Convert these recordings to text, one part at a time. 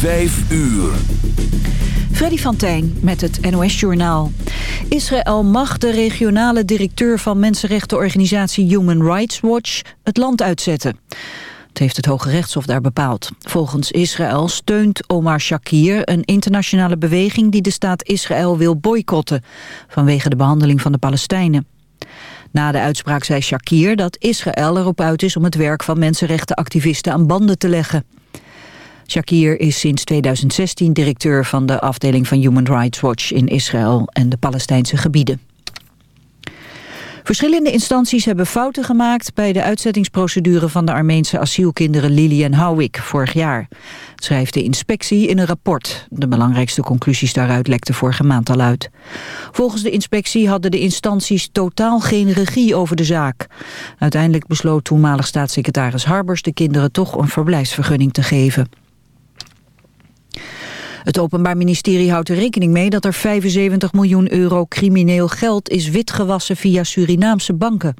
Vijf uur. Freddy van Tijn met het NOS-journaal. Israël mag de regionale directeur van mensenrechtenorganisatie Human Rights Watch het land uitzetten. Het heeft het Hoge Rechtshof daar bepaald. Volgens Israël steunt Omar Shakir een internationale beweging die de staat Israël wil boycotten vanwege de behandeling van de Palestijnen. Na de uitspraak zei Shakir dat Israël erop uit is om het werk van mensenrechtenactivisten aan banden te leggen. Shakir is sinds 2016 directeur van de afdeling van Human Rights Watch in Israël en de Palestijnse gebieden. Verschillende instanties hebben fouten gemaakt bij de uitzettingsprocedure van de Armeense asielkinderen Lili en Houwik vorig jaar. Schrijft de inspectie in een rapport. De belangrijkste conclusies daaruit lekten vorige maand al uit. Volgens de inspectie hadden de instanties totaal geen regie over de zaak. Uiteindelijk besloot toenmalig staatssecretaris Harbers de kinderen toch een verblijfsvergunning te geven. Het Openbaar Ministerie houdt er rekening mee dat er 75 miljoen euro crimineel geld is witgewassen via Surinaamse banken.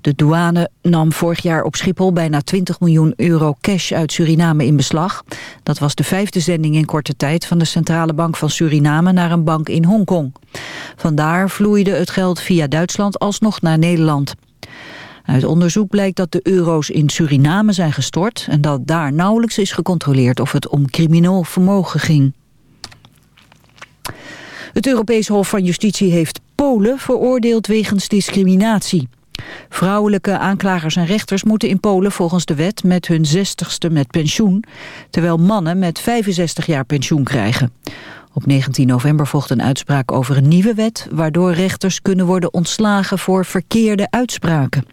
De douane nam vorig jaar op Schiphol bijna 20 miljoen euro cash uit Suriname in beslag. Dat was de vijfde zending in korte tijd van de Centrale Bank van Suriname naar een bank in Hongkong. Vandaar vloeide het geld via Duitsland alsnog naar Nederland. Uit onderzoek blijkt dat de euro's in Suriname zijn gestort... en dat daar nauwelijks is gecontroleerd of het om crimineel vermogen ging. Het Europees Hof van Justitie heeft Polen veroordeeld wegens discriminatie. Vrouwelijke aanklagers en rechters moeten in Polen volgens de wet met hun 60ste met pensioen, terwijl mannen met 65 jaar pensioen krijgen. Op 19 november volgt een uitspraak over een nieuwe wet, waardoor rechters kunnen worden ontslagen voor verkeerde uitspraken.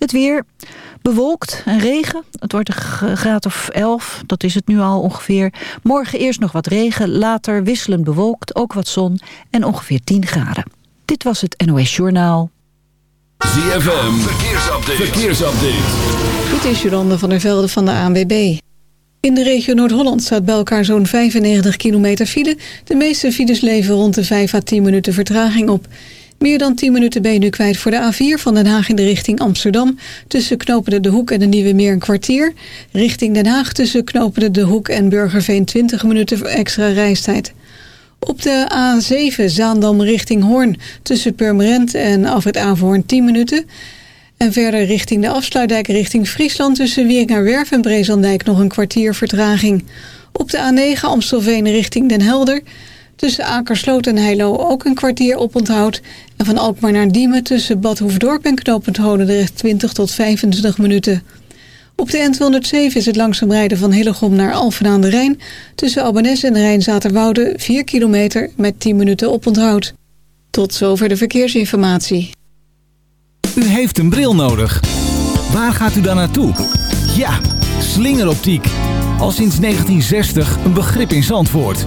Het weer bewolkt en regen. Het wordt een graad of 11, dat is het nu al ongeveer. Morgen eerst nog wat regen, later wisselend bewolkt, ook wat zon en ongeveer 10 graden. Dit was het NOS Journaal. ZFM, verkeersupdate. verkeersupdate. Dit is Jolande van der Velde van de ANWB. In de regio Noord-Holland staat bij elkaar zo'n 95 kilometer file. De meeste files leven rond de 5 à 10 minuten vertraging op. Meer dan 10 minuten ben je nu kwijt voor de A4 van Den Haag in de richting Amsterdam. Tussen Knopende de Hoek en de Nieuwe Meer een kwartier. Richting Den Haag tussen Knopende de Hoek en Burgerveen 20 minuten extra reistijd. Op de A7 Zaandam richting Hoorn tussen Purmerend en Afrit Averhoorn 10 minuten. En verder richting de afsluitdijk richting Friesland tussen Wieringerwerf en Brezandijk nog een kwartier vertraging. Op de A9 Amstelveen richting Den Helder Tussen Akersloot en Heilo ook een kwartier oponthoud. En van Alkmaar naar Diemen tussen Bad Hoefdorp en Knopend Holendrecht 20 tot 25 minuten. Op de N207 is het langzaam rijden van Hillegom naar Alphen aan de Rijn. Tussen Albanese en Rijnzaterwoude 4 kilometer met 10 minuten oponthoud. Tot zover de verkeersinformatie. U heeft een bril nodig. Waar gaat u dan naartoe? Ja, slingeroptiek. Al sinds 1960 een begrip in Zandvoort.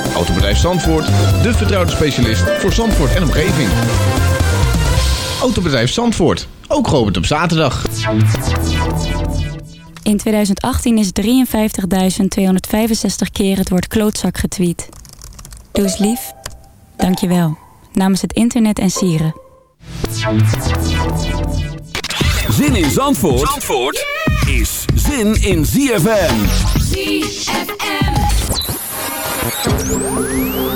Autobedrijf Zandvoort, de vertrouwde specialist voor Zandvoort en omgeving. Autobedrijf Zandvoort, ook geopend op zaterdag. In 2018 is 53.265 keer het woord klootzak getweet. Doe eens lief. Dank je wel. Namens het internet en sieren. Zin in Zandvoort, Zandvoort is zin in ZFM. ZFM. Música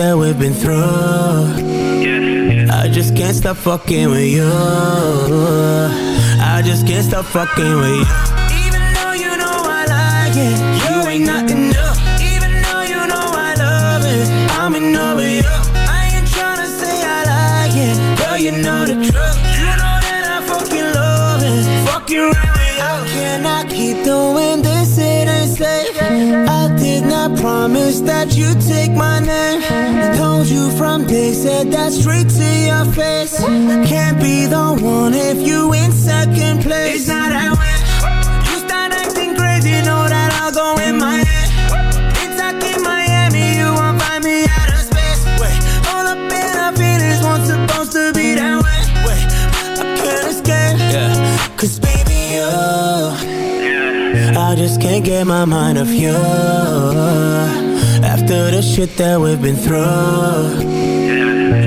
that we've been through. I just can't stop fucking with you. I just can't stop fucking with you. Even though you know I like it, you ain't nothing new. Even though you know I love it, I'm in love with you. I ain't tryna say I like it, girl, you know the truth. You know that I fucking love it, fucking right you. How can I keep doing this? It ain't safe. I did not promise that you'd take my name. Told you from day, said that straight to your face. Can't be the one if you in second place. It's not that way. Can't get my mind off you. After the shit that we've been through.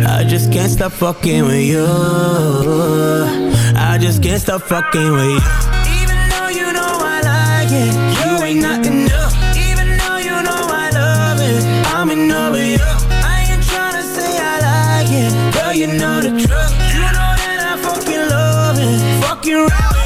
I just can't stop fucking with you. I just can't stop fucking with you. Even though you know I like it, you ain't nothing new. Even though you know I love it, I'm in love with you. I ain't tryna say I like it, girl, you know the truth. You know that I fucking love it, fucking right.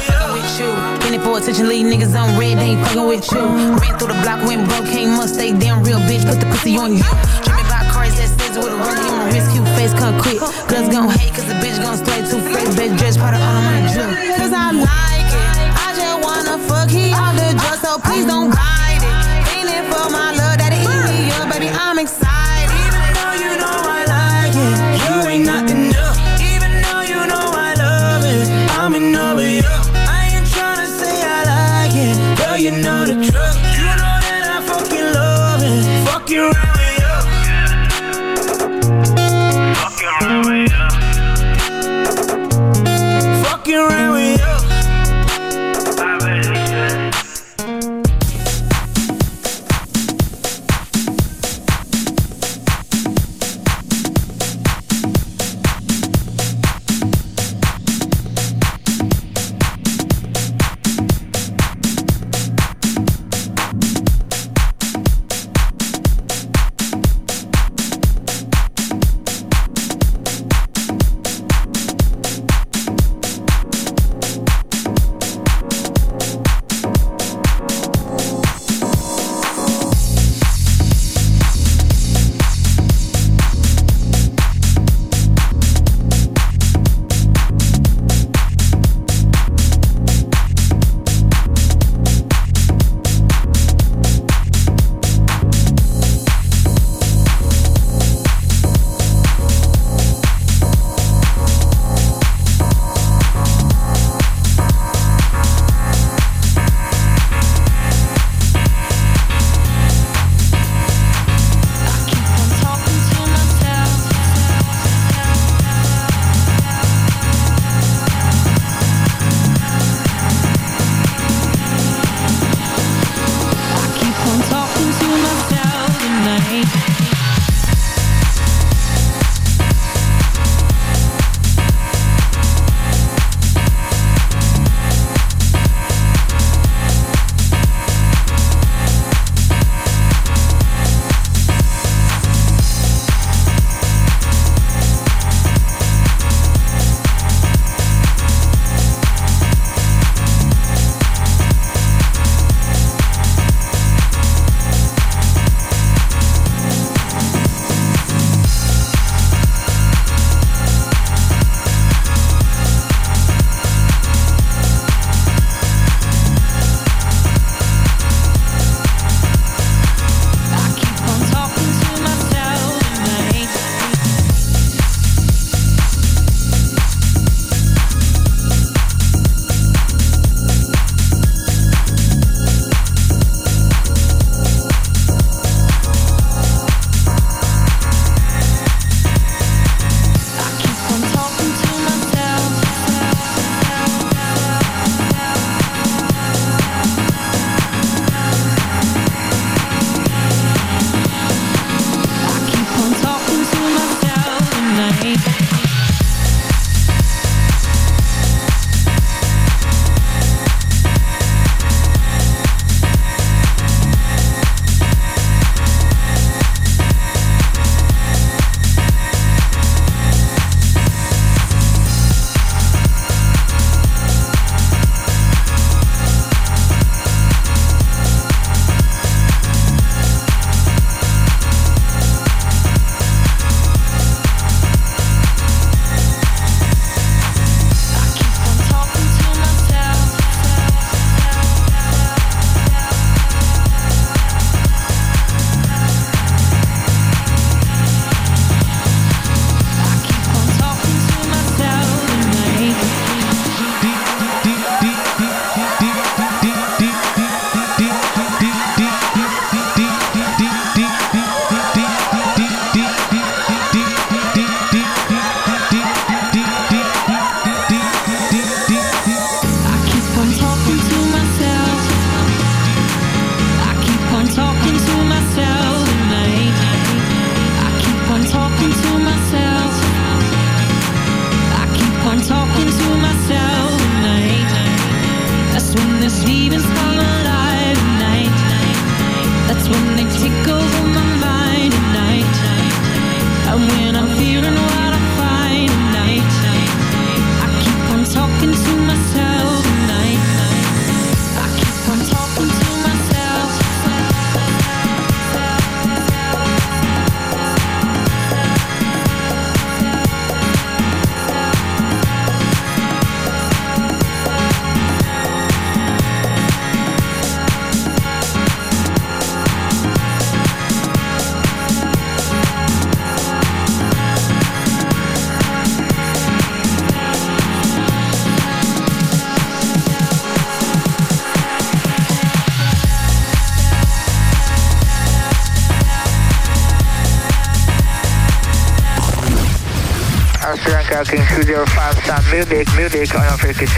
For attention, lead niggas on red, they ain't fucking with you. Ran through the block, went broke, can't must stay damn real bitch, put the pussy on you. Dreaming about cars that says with a rollie on my wrist, cute face, come quick. Girls gon' hate, cause the bitch gon' stay too fresh, best dress, powder on my jewel. Cause I like it, I just wanna fuck, he off the drugs, so please don't bite que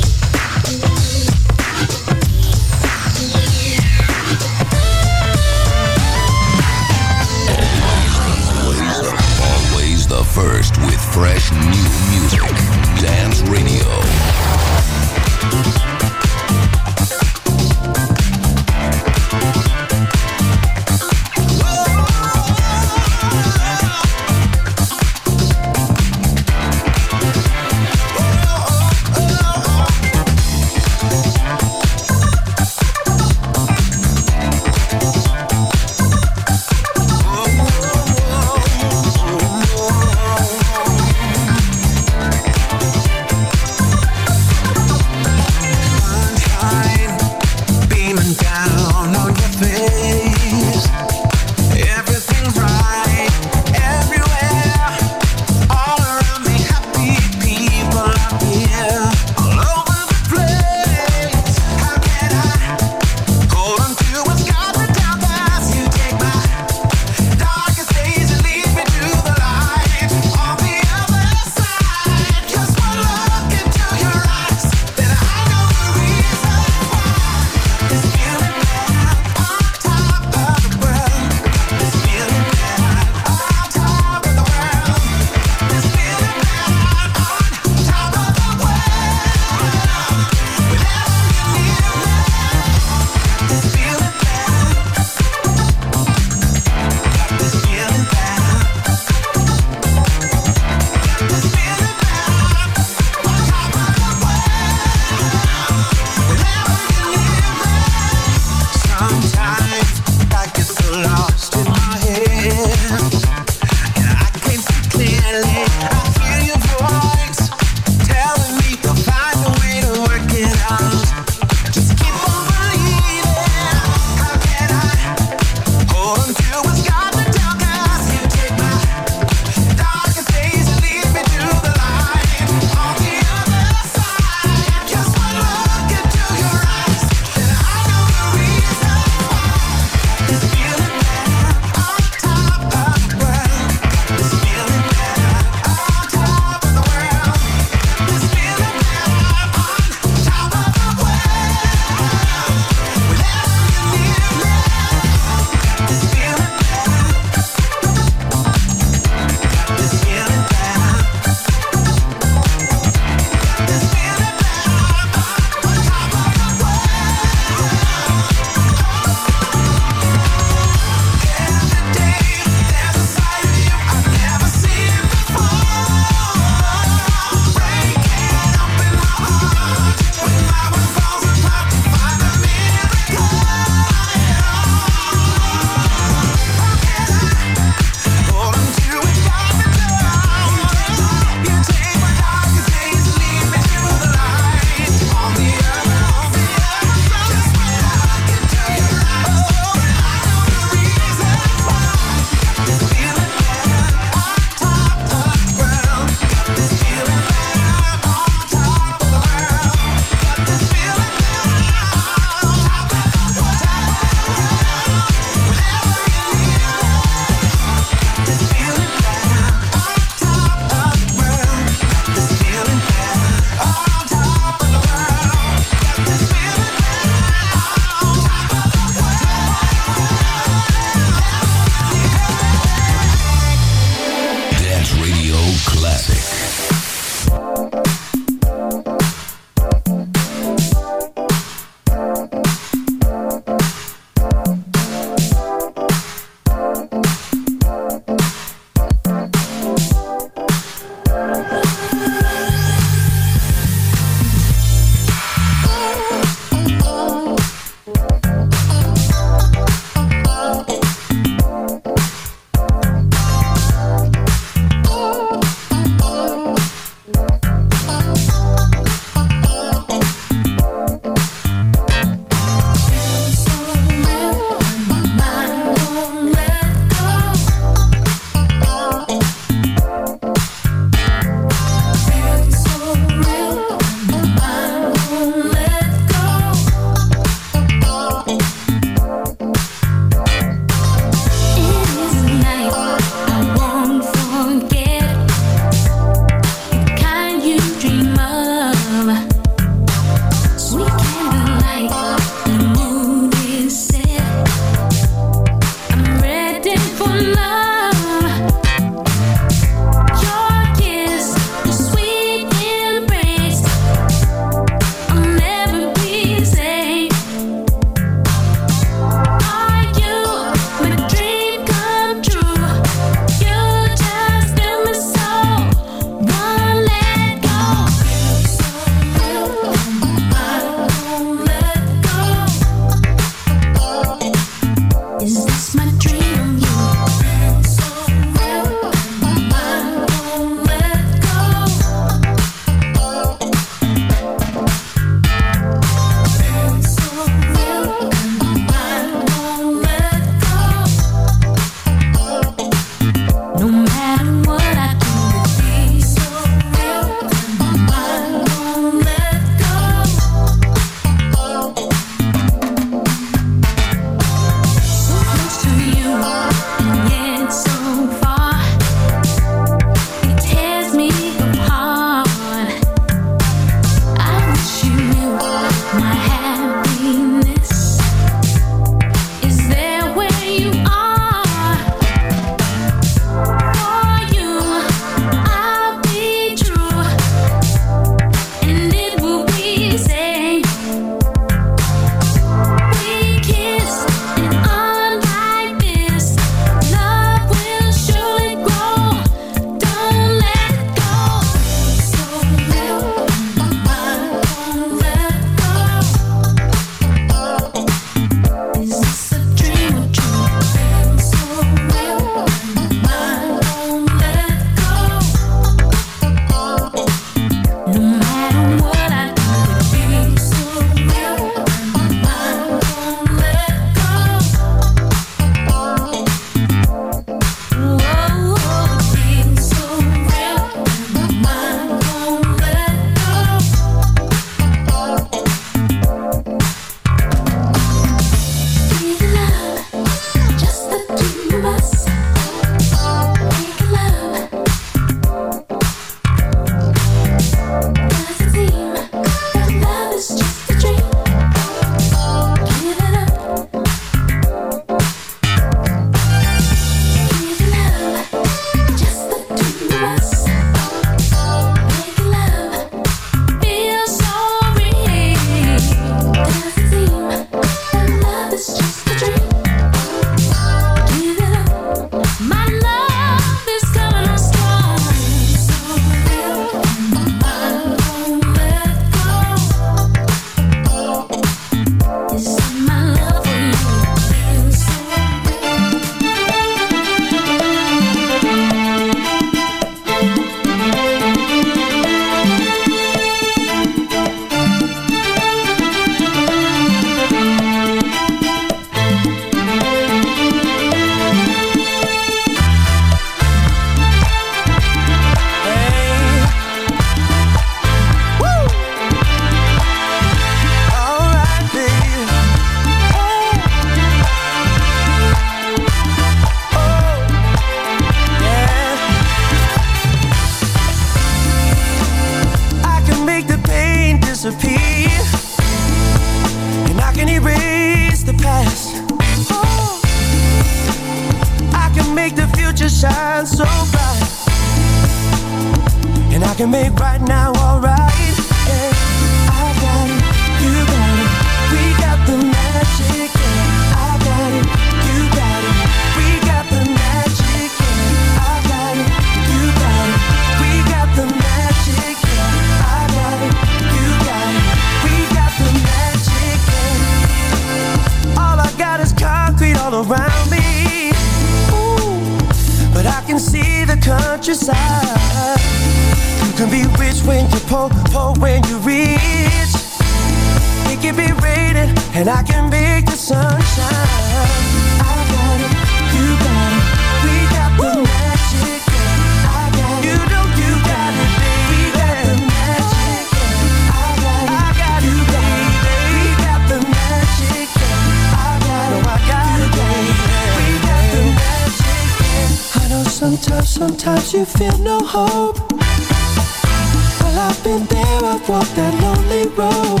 walk that lonely road.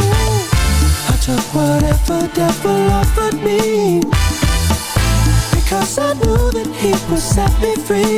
Ooh, I took whatever devil offered me. Because I knew that he would set me free.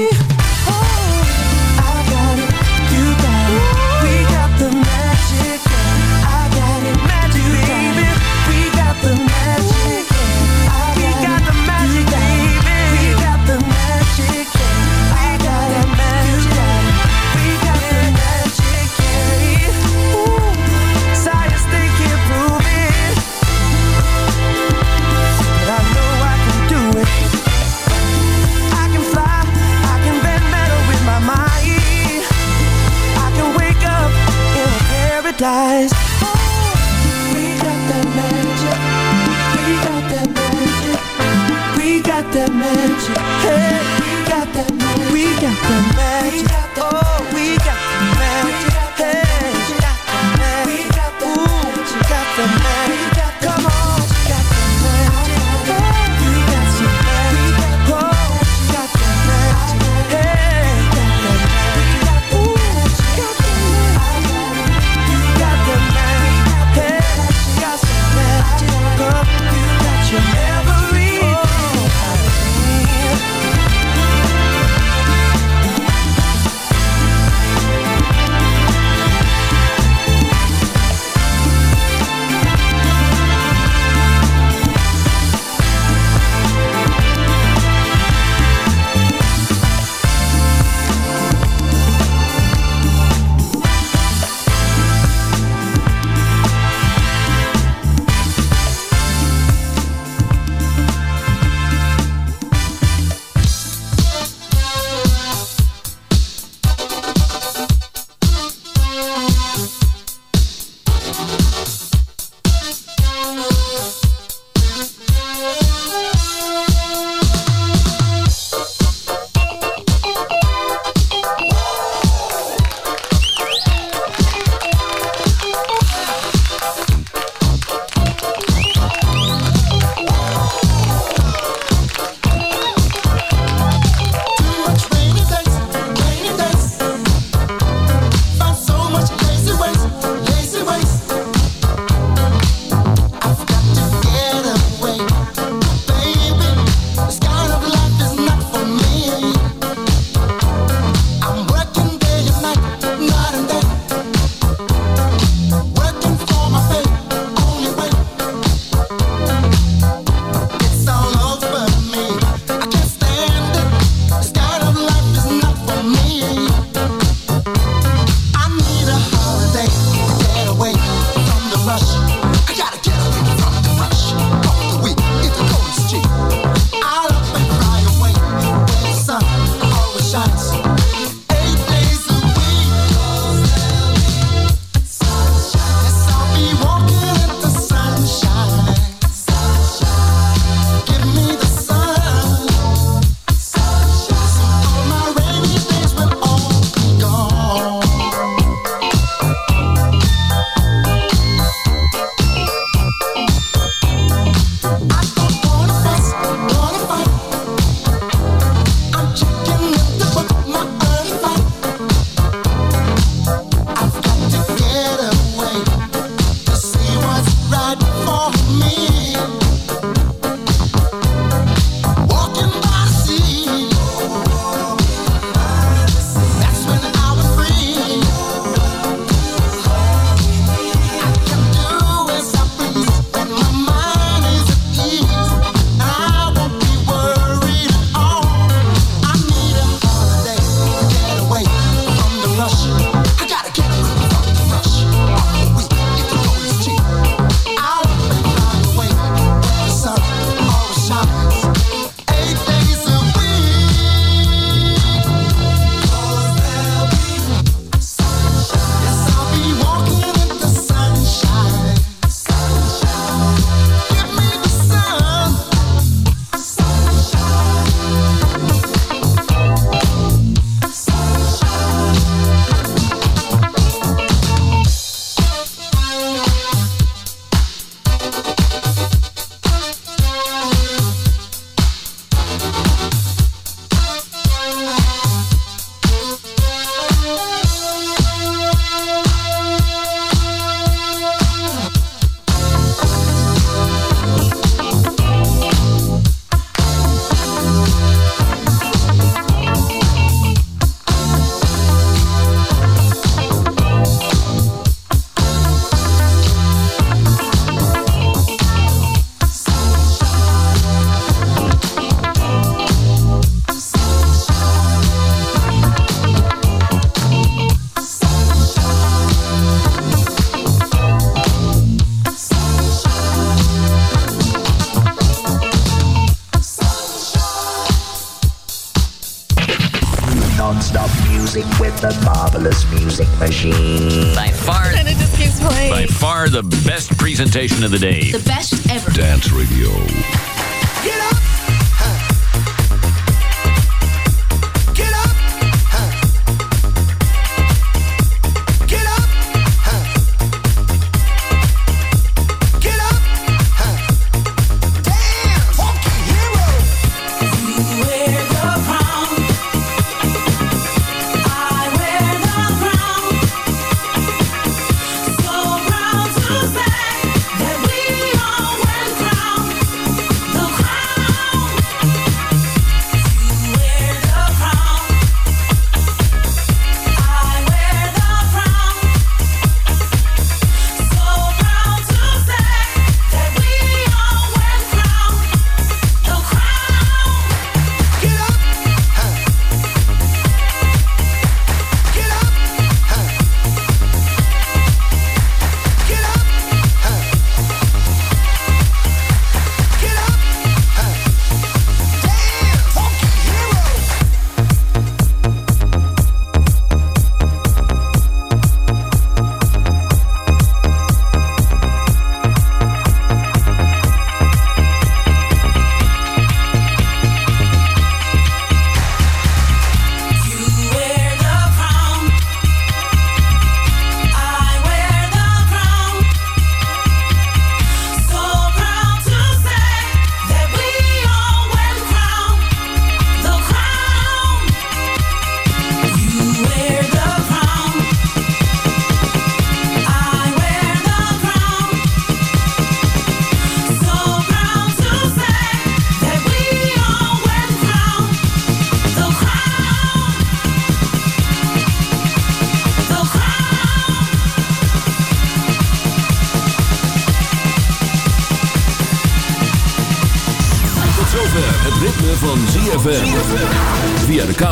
of the day.